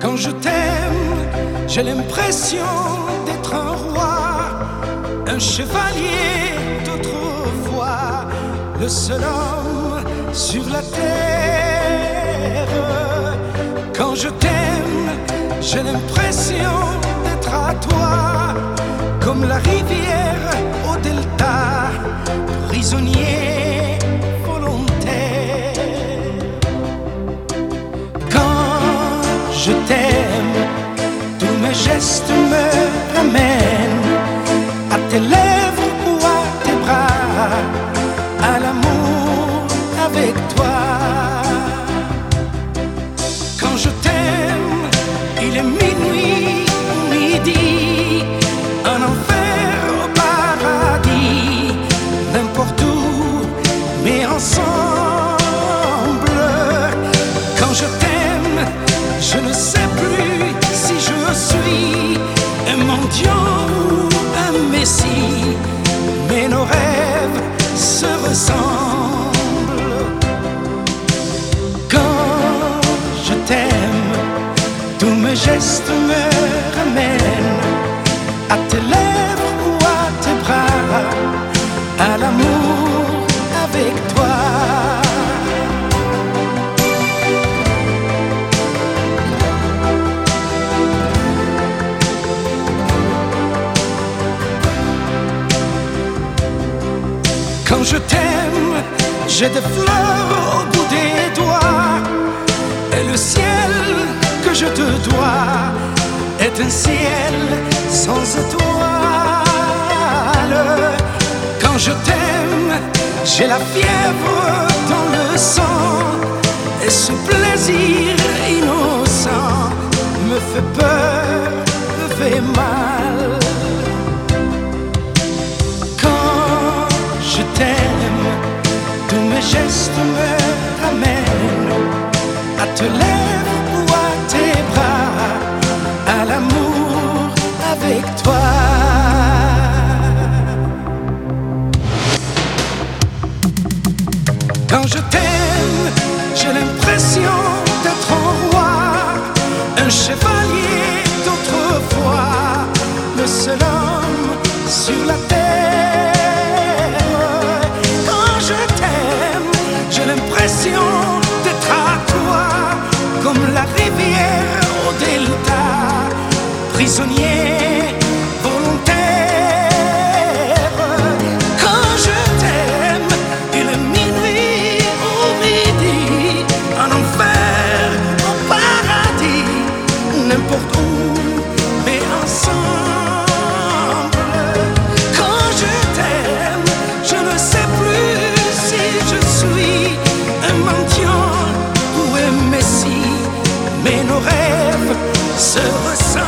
Quand je t'aime, j'ai l'impression d'être un roi, un chevalier d'autrefois, le seul homme sur la terre. Quand je t'aime, j'ai l'impression d'être à toi, comme la rivière au delta, prisonnier je t'aime, tous mes gestes me ramènent tous mes gestes me ramènent à tes lèvres ou à tes bras, à l'amour avec toi. Quand je t'aime, j'ai des fleurs j'ai la fièvre dans le sang. Et ce plaisir innocent me fait peur, me fait mal. Quand je t'aime, tous mes gestes me Quand je t'aime, j'ai l'impression d'être un roi, un chevalier d'autrefois, le seul homme sur la terre. Quand je t'aime, j'ai l'impression d'être à toi, comme la rivière au delta, prisonnier n'importe où, mais ensemble. Quand je t'aime, je ne sais plus si je suis un mendiant ou un messie, mais nos rêves se ressemblent.